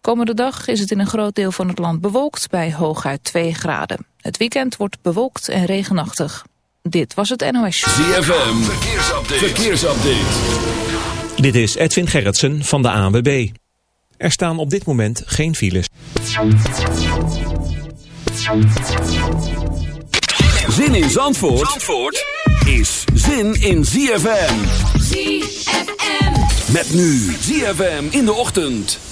Komende dag is het in een groot deel van het land bewolkt bij hooguit 2 graden. Het weekend wordt bewolkt en regenachtig. Dit was het NOS. ZFM, verkeersupdate. verkeersupdate. Dit is Edwin Gerritsen van de ANWB. Er staan op dit moment geen files. Zin in Zandvoort, Zandvoort is zin in ZFM. ZFM. Met nu ZFM in de ochtend.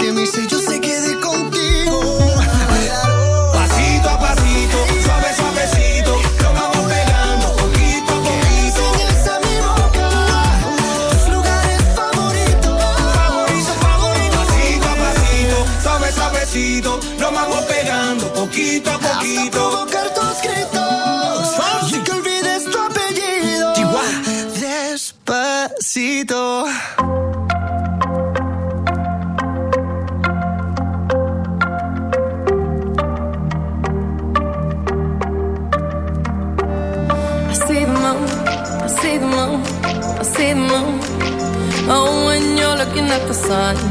sun.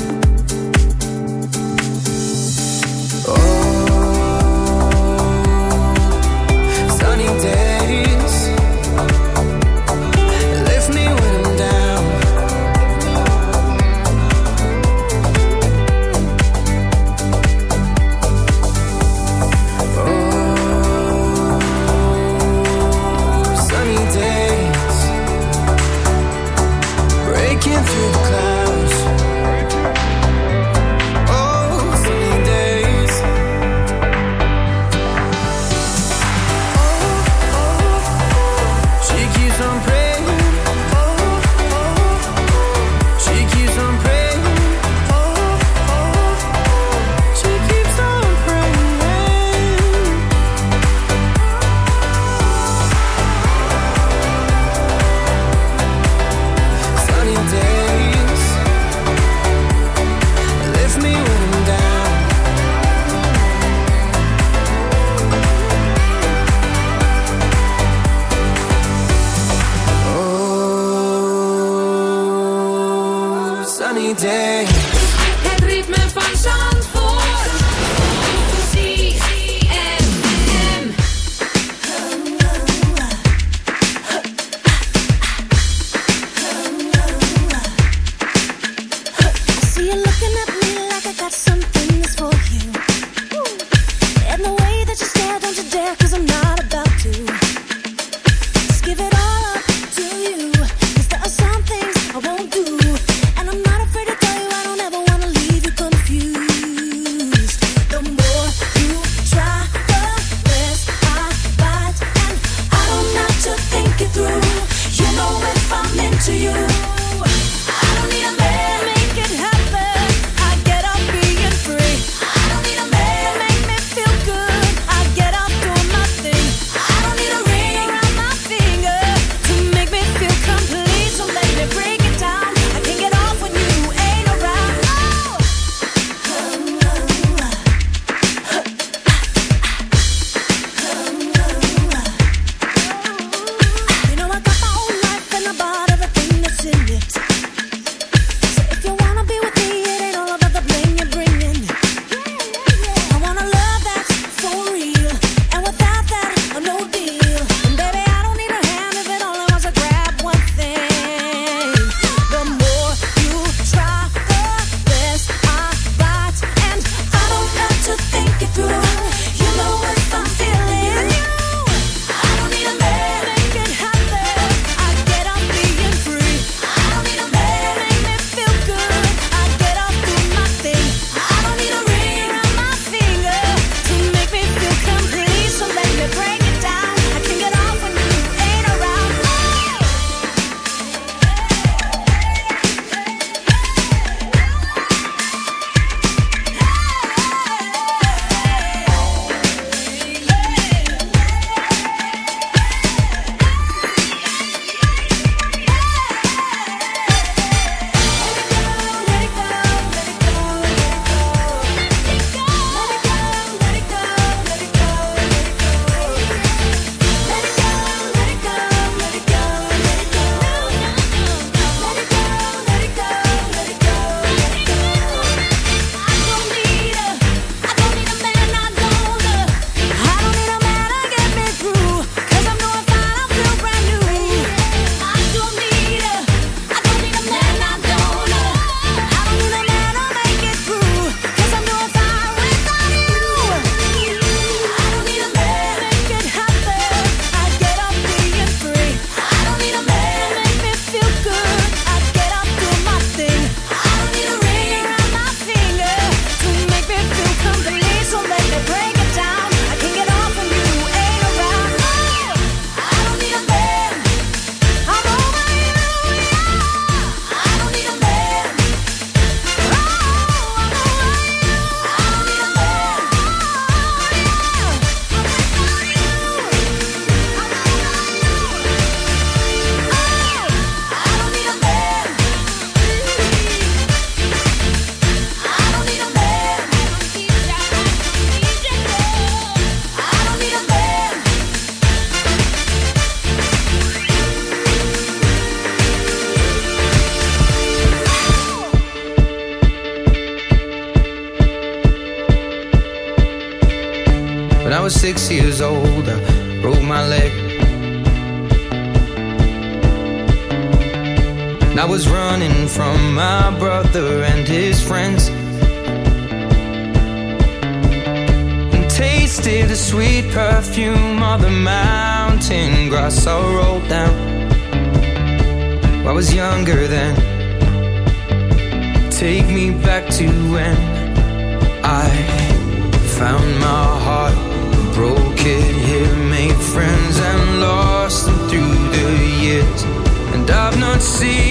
see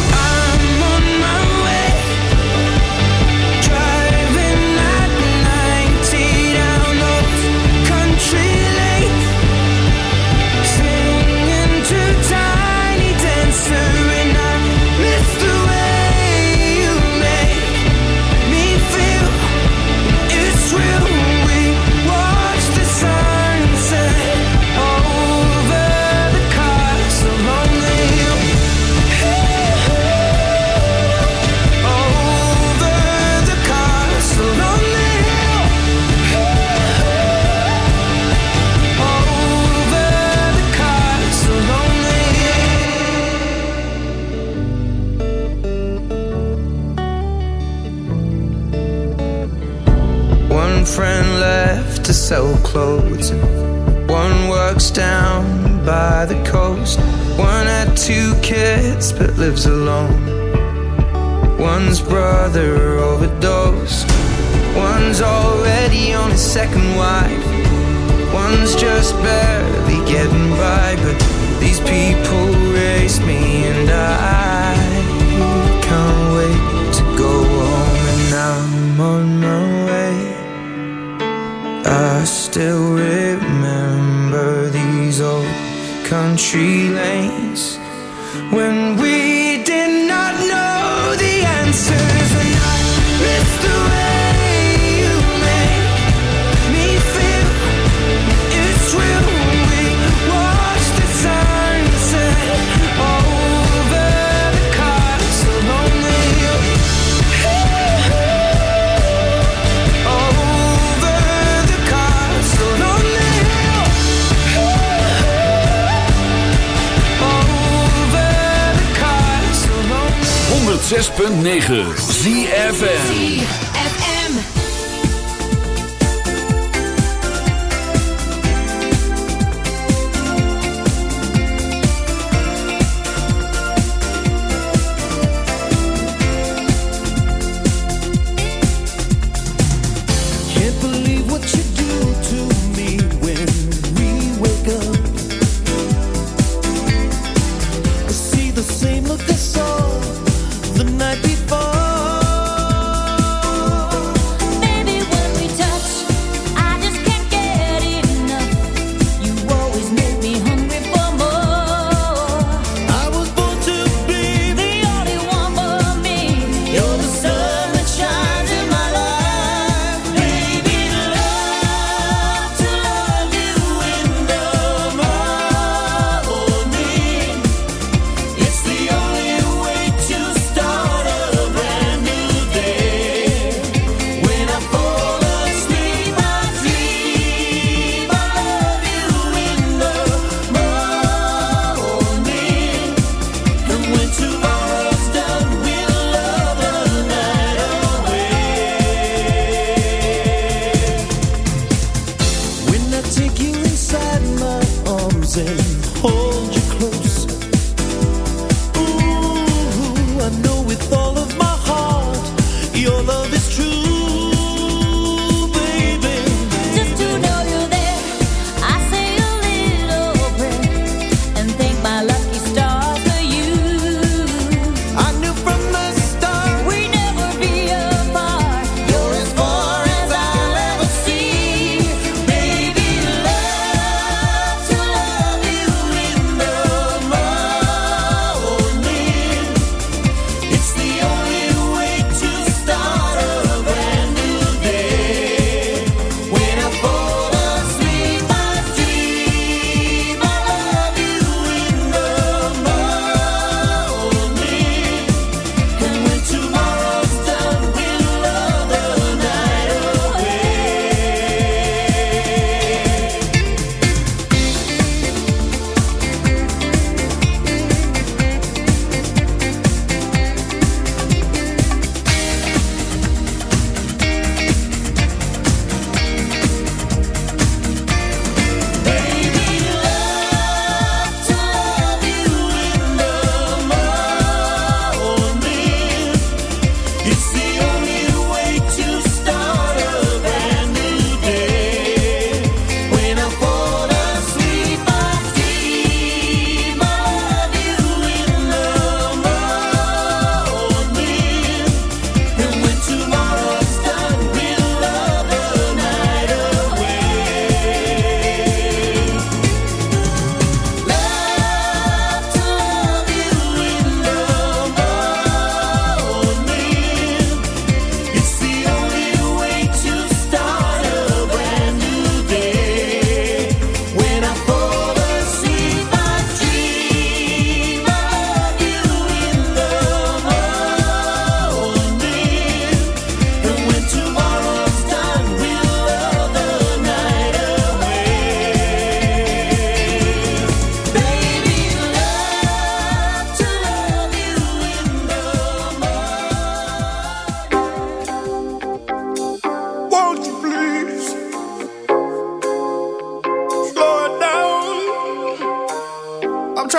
lives alone.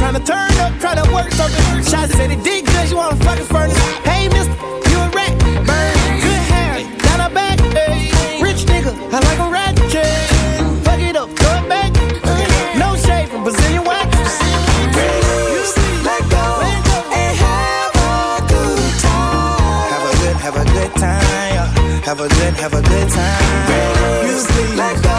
trying to turn up, try to work something. Shots said it did good, you wanna fucking furnace. Hey, mister, you a rat. Burn, good hair, down her back. Hey. Rich nigga, I like a rat. Fuck it up, throw it back. No shade from Brazilian wax. You sleep, let go, and have a good time. Have a good, have a good time. Have a good, have a good time. You sleep, Let let go.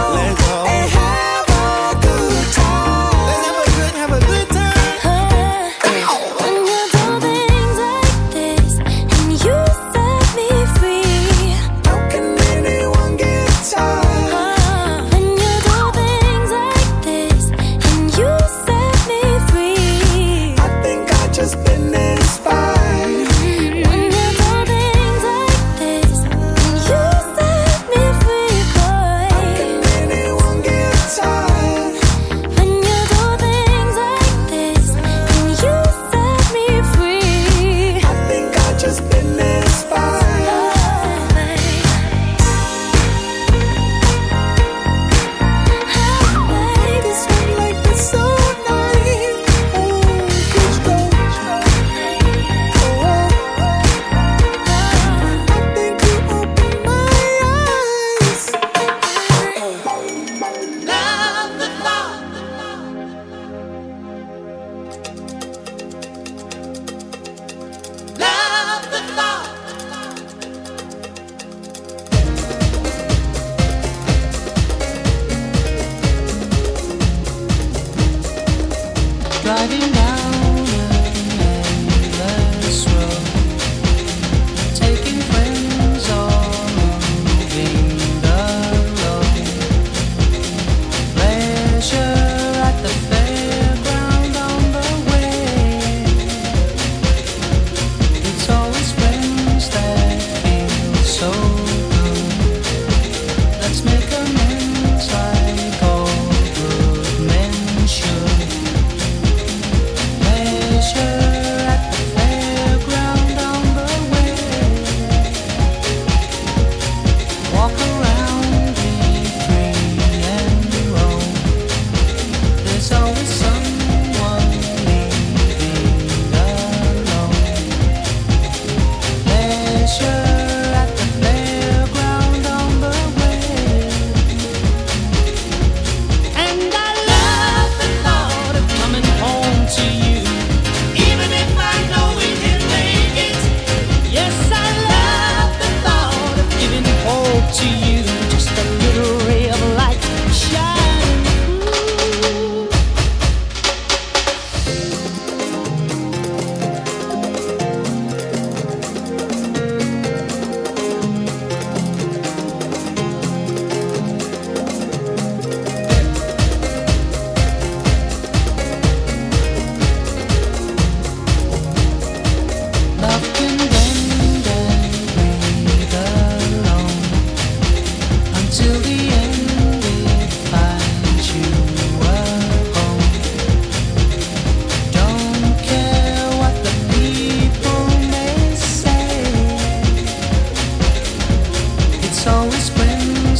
now.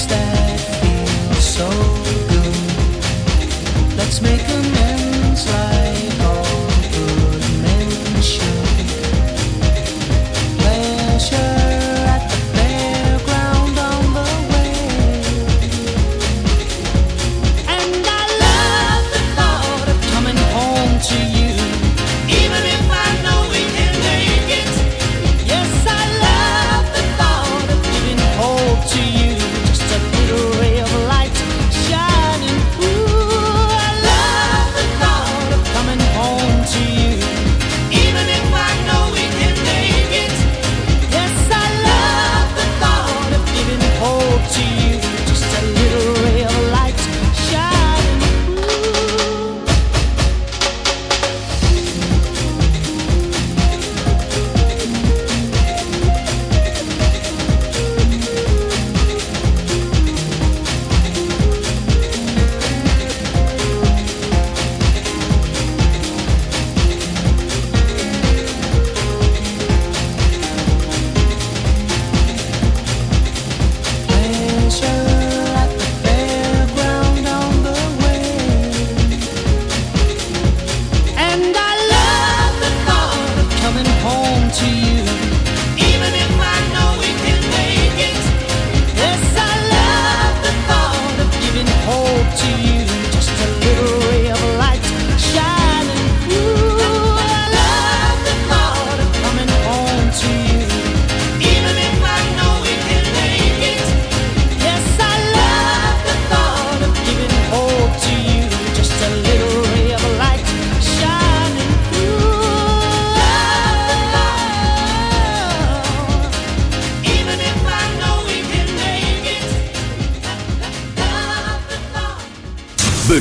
that feel so good. Let's Make a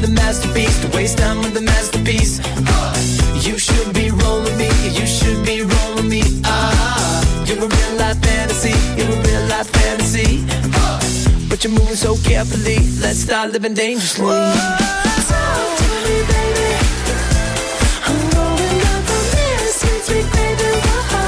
with the masterpiece, to waste time with the masterpiece. Ah, you should be rolling me, you should be rolling me. Ah, you're a real life fantasy, you're a real life fantasy. Ah, but you're moving so carefully, let's start living dangerously. Whoa, me, baby. I'm rolling up on this, sweet, sweet baby. Whoa.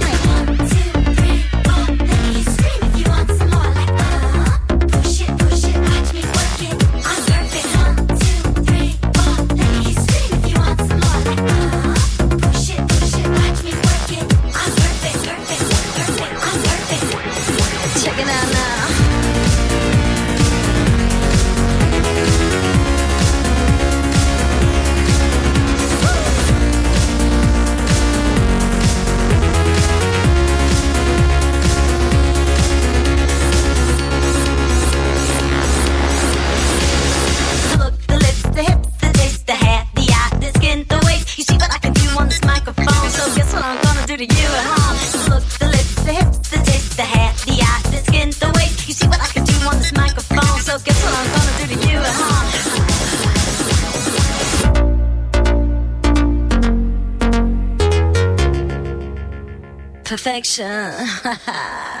me. 真哈哈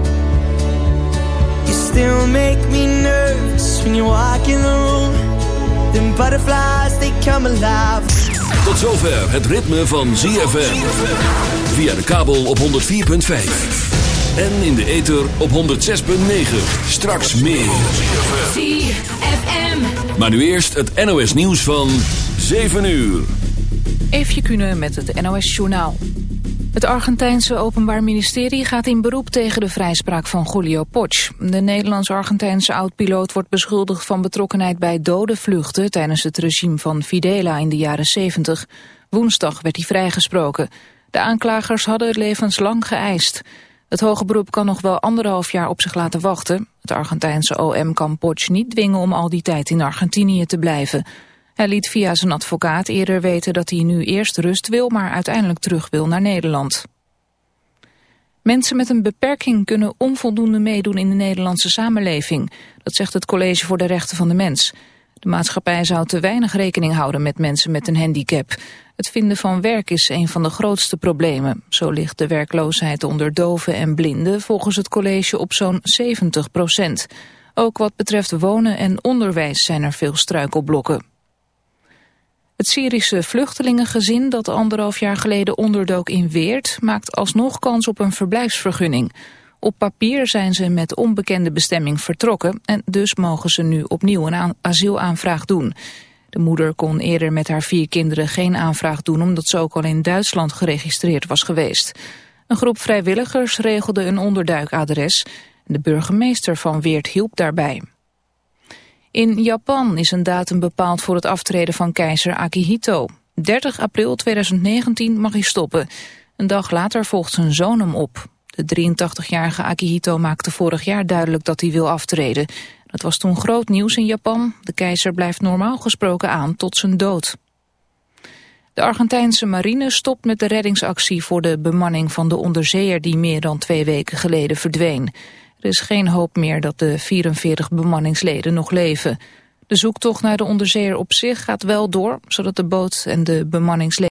Still make me nervous when you walk in the room. Them butterflies, they come alive. Tot zover het ritme van ZFM. Via de kabel op 104.5. En in de ether op 106.9. Straks meer. ZFM. Maar nu eerst het NOS nieuws van 7 uur. Eefje Kunnen met het NOS Journaal. Het Argentijnse Openbaar Ministerie gaat in beroep tegen de vrijspraak van Julio Poch. De Nederlands-Argentijnse oud-piloot wordt beschuldigd van betrokkenheid bij dode vluchten tijdens het regime van Fidela in de jaren 70. Woensdag werd hij vrijgesproken. De aanklagers hadden levenslang geëist. Het hoge beroep kan nog wel anderhalf jaar op zich laten wachten. Het Argentijnse OM kan Poch niet dwingen om al die tijd in Argentinië te blijven. Hij liet via zijn advocaat eerder weten dat hij nu eerst rust wil, maar uiteindelijk terug wil naar Nederland. Mensen met een beperking kunnen onvoldoende meedoen in de Nederlandse samenleving. Dat zegt het College voor de Rechten van de Mens. De maatschappij zou te weinig rekening houden met mensen met een handicap. Het vinden van werk is een van de grootste problemen. Zo ligt de werkloosheid onder doven en blinden volgens het college op zo'n 70 procent. Ook wat betreft wonen en onderwijs zijn er veel struikelblokken. Het Syrische vluchtelingengezin dat anderhalf jaar geleden onderdook in Weert... maakt alsnog kans op een verblijfsvergunning. Op papier zijn ze met onbekende bestemming vertrokken... en dus mogen ze nu opnieuw een asielaanvraag doen. De moeder kon eerder met haar vier kinderen geen aanvraag doen... omdat ze ook al in Duitsland geregistreerd was geweest. Een groep vrijwilligers regelde een onderduikadres. De burgemeester van Weert hielp daarbij. In Japan is een datum bepaald voor het aftreden van keizer Akihito. 30 april 2019 mag hij stoppen. Een dag later volgt zijn zoon hem op. De 83-jarige Akihito maakte vorig jaar duidelijk dat hij wil aftreden. Dat was toen groot nieuws in Japan. De keizer blijft normaal gesproken aan tot zijn dood. De Argentijnse marine stopt met de reddingsactie voor de bemanning van de onderzeeër die meer dan twee weken geleden verdween. Er is geen hoop meer dat de 44 bemanningsleden nog leven. De zoektocht naar de onderzeeër op zich gaat wel door, zodat de boot en de bemanningsleden